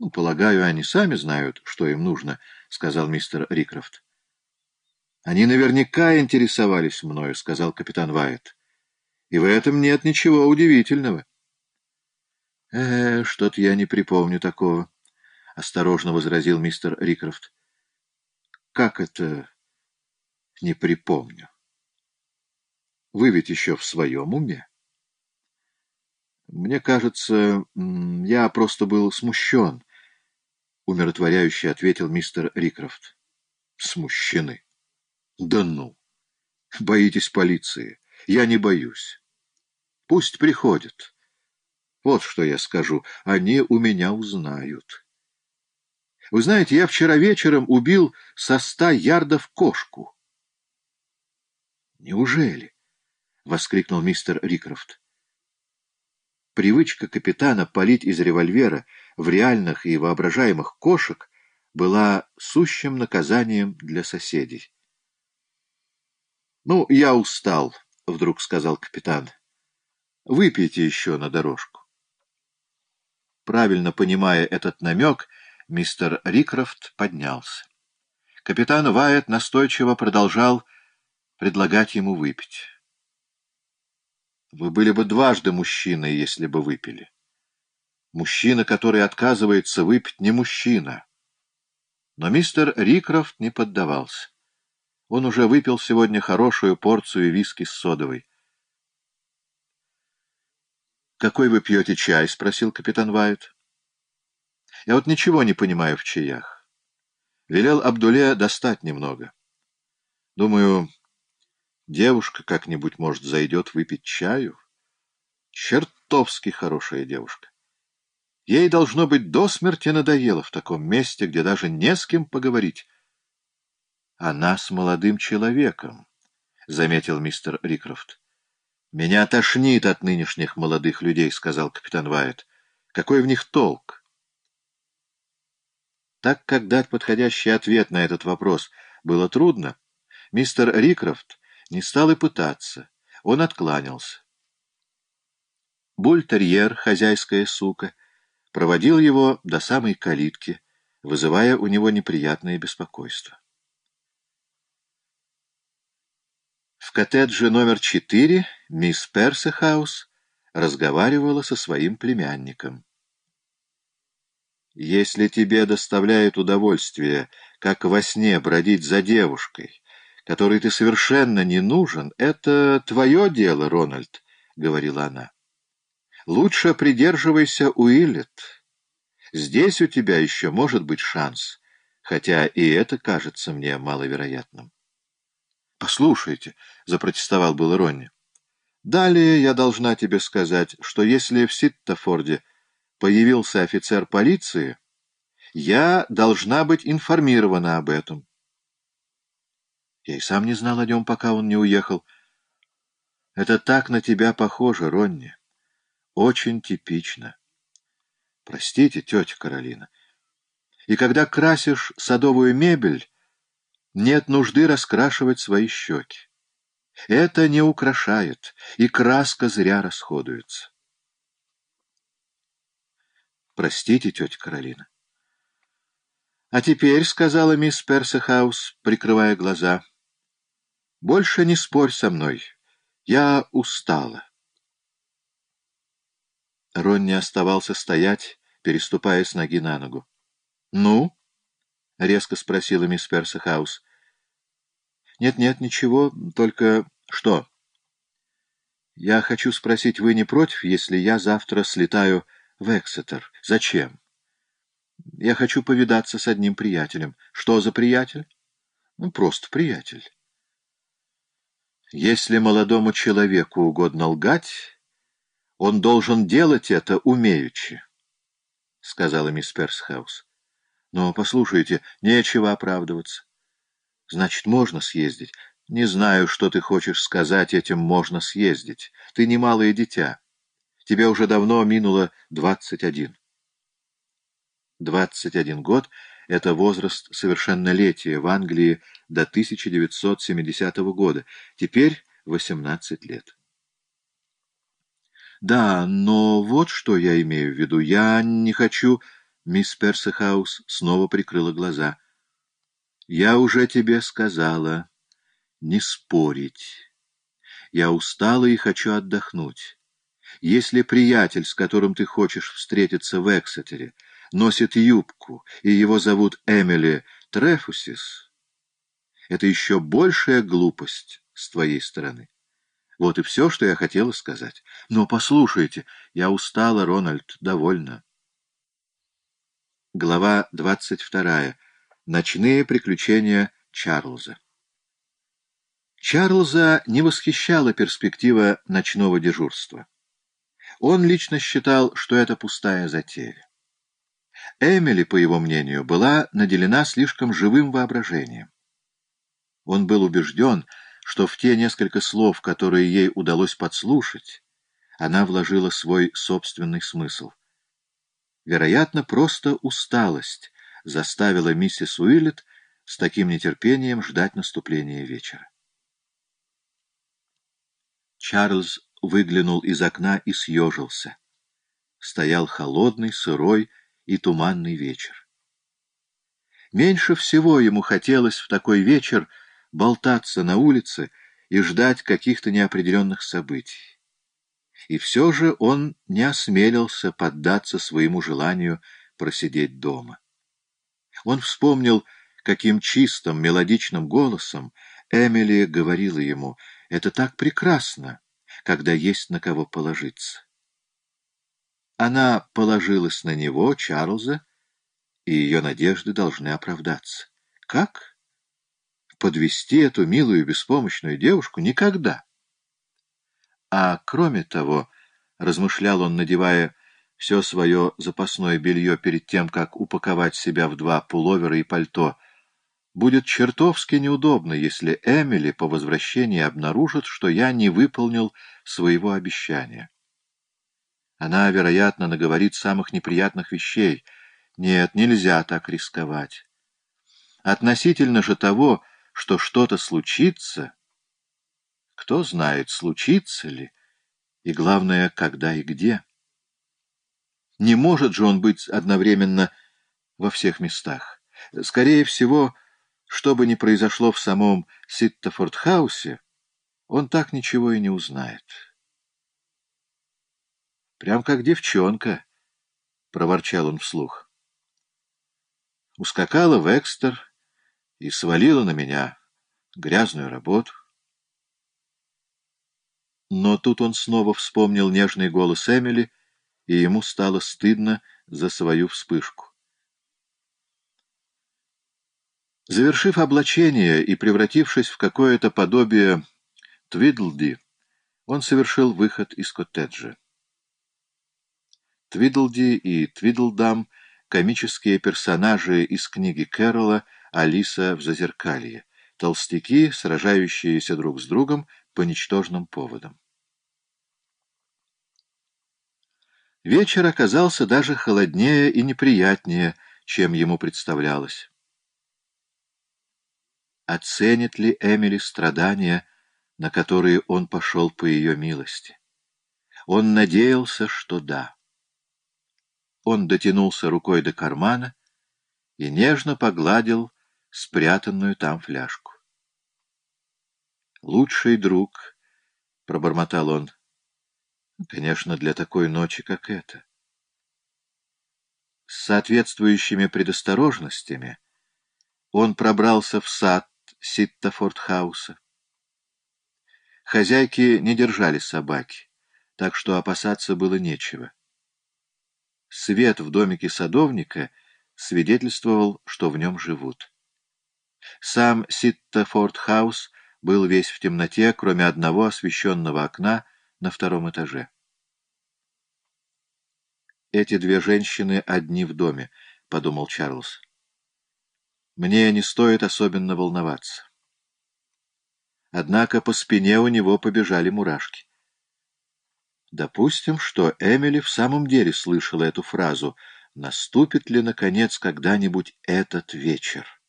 Ну, полагаю, они сами знают, что им нужно, — сказал мистер Рикрофт. — Они наверняка интересовались мною, — сказал капитан Вайет. — И в этом нет ничего удивительного. — Э, что-то я не припомню такого, — осторожно возразил мистер Рикрофт. — Как это не припомню? Вы ведь еще в своем уме? Мне кажется, я просто был смущен, умиротворяюще ответил мистер Рикрофт. Смущены. Да ну! Боитесь полиции? Я не боюсь. Пусть приходят. Вот что я скажу. Они у меня узнают. Вы знаете, я вчера вечером убил со ста ярдов кошку. Неужели? — воскликнул мистер Рикрофт. Привычка капитана палить из револьвера в реальных и воображаемых кошек была сущим наказанием для соседей. «Ну, я устал», — вдруг сказал капитан. «Выпейте еще на дорожку». Правильно понимая этот намек, мистер Рикрофт поднялся. Капитан Вайет настойчиво продолжал предлагать ему выпить. Вы были бы дважды мужчиной, если бы выпили. Мужчина, который отказывается выпить, не мужчина. Но мистер Рикрофт не поддавался. Он уже выпил сегодня хорошую порцию виски с содовой. «Какой вы пьете чай?» — спросил капитан Вайт. «Я вот ничего не понимаю в чаях. Велел Абдуле достать немного. Думаю, Девушка как-нибудь, может, зайдет выпить чаю. Чертовски хорошая девушка. Ей, должно быть, до смерти надоело в таком месте, где даже не с кем поговорить. Она с молодым человеком, — заметил мистер Рикрофт. — Меня тошнит от нынешних молодых людей, — сказал капитан Вайет. — Какой в них толк? Так как дать подходящий ответ на этот вопрос было трудно, мистер Рикрофт не стал и пытаться. Он откланялся. Бультерьер, хозяйская сука, проводил его до самой калитки, вызывая у него неприятное беспокойство. В коттедже номер четыре мисс Персехаус разговаривала со своим племянником. «Если тебе доставляет удовольствие, как во сне бродить за девушкой, которой ты совершенно не нужен, это твое дело, Рональд, — говорила она. Лучше придерживайся Уиллет. Здесь у тебя еще может быть шанс, хотя и это кажется мне маловероятным. — Послушайте, — запротестовал был Ронни. — Далее я должна тебе сказать, что если в Ситтофорде появился офицер полиции, я должна быть информирована об этом. Я и сам не знал о нем, пока он не уехал. Это так на тебя похоже, Ронни. Очень типично. Простите, тетя Каролина. И когда красишь садовую мебель, нет нужды раскрашивать свои щеки. Это не украшает, и краска зря расходуется. Простите, тетя Каролина. А теперь, — сказала мисс Персехаус, прикрывая глаза, — больше не спорь со мной. Я устала. Ронни оставался стоять, переступая с ноги на ногу. — Ну? — резко спросила мисс Персехаус. «Нет, — Нет-нет, ничего, только... Что? — Я хочу спросить, вы не против, если я завтра слетаю в Эксетер? Зачем? — Я хочу повидаться с одним приятелем. — Что за приятель? — Ну, просто приятель. Если молодому человеку угодно лгать, он должен делать это умеючи, — сказала мисс Персхаус. — Но, послушайте, нечего оправдываться. Значит, можно съездить. Не знаю, что ты хочешь сказать этим «можно съездить». Ты не малое дитя. Тебе уже давно минуло двадцать один. Двадцать один год — это возраст совершеннолетия в Англии до 1970 года, теперь 18 лет. Да, но вот что я имею в виду. Я не хочу... Мисс Персехаус снова прикрыла глаза. «Я уже тебе сказала, не спорить. Я устала и хочу отдохнуть. Если приятель, с которым ты хочешь встретиться в Эксетере, носит юбку, и его зовут Эмили Трефусис, это еще большая глупость с твоей стороны. Вот и все, что я хотела сказать. Но послушайте, я устала, Рональд, довольно. Глава двадцать вторая. Ночные приключения Чарльза. Чарльза не восхищала перспектива ночного дежурства. Он лично считал, что это пустая затея. Эмили, по его мнению, была наделена слишком живым воображением. Он был убежден, что в те несколько слов, которые ей удалось подслушать, она вложила свой собственный смысл. Вероятно, просто усталость заставила миссис Уиллет с таким нетерпением ждать наступления вечера. Чарльз выглянул из окна и съежился. Стоял холодный, сырой и туманный вечер. Меньше всего ему хотелось в такой вечер болтаться на улице и ждать каких-то неопределенных событий. И все же он не осмелился поддаться своему желанию просидеть дома. Он вспомнил, каким чистым, мелодичным голосом Эмили говорила ему, «Это так прекрасно, когда есть на кого положиться». Она положилась на него, Чарльза, и ее надежды должны оправдаться. Как? Подвести эту милую беспомощную девушку? Никогда. А кроме того, размышлял он, надевая все свое запасное белье перед тем, как упаковать себя в два пуловера и пальто, будет чертовски неудобно, если Эмили по возвращении обнаружит, что я не выполнил своего обещания. Она, вероятно, наговорит самых неприятных вещей. Нет, нельзя так рисковать. Относительно же того, что что-то случится, кто знает, случится ли, и, главное, когда и где. Не может же он быть одновременно во всех местах. Скорее всего, что бы ни произошло в самом Ситтафорд-хаусе, он так ничего и не узнает. Прям как девчонка, — проворчал он вслух. Ускакала в Экстер и свалила на меня грязную работу. Но тут он снова вспомнил нежный голос Эмили, и ему стало стыдно за свою вспышку. Завершив облачение и превратившись в какое-то подобие Твидлди, он совершил выход из коттеджа. Твидлди и Твидлдам — комические персонажи из книги Кэрролла «Алиса в зазеркалье», толстяки, сражающиеся друг с другом по ничтожным поводам. Вечер оказался даже холоднее и неприятнее, чем ему представлялось. Оценит ли Эмили страдания, на которые он пошел по ее милости? Он надеялся, что да. Он дотянулся рукой до кармана и нежно погладил спрятанную там фляжку. «Лучший друг», — пробормотал он, — «конечно, для такой ночи, как эта». С соответствующими предосторожностями он пробрался в сад Ситтафорд-хауса. Хозяйки не держали собаки, так что опасаться было нечего. Свет в домике садовника свидетельствовал, что в нем живут. Сам Ситтафорд-хаус был весь в темноте, кроме одного освещенного окна на втором этаже. «Эти две женщины одни в доме», — подумал Чарльз. «Мне не стоит особенно волноваться». Однако по спине у него побежали мурашки. Допустим, что Эмили в самом деле слышала эту фразу «Наступит ли, наконец, когда-нибудь этот вечер?»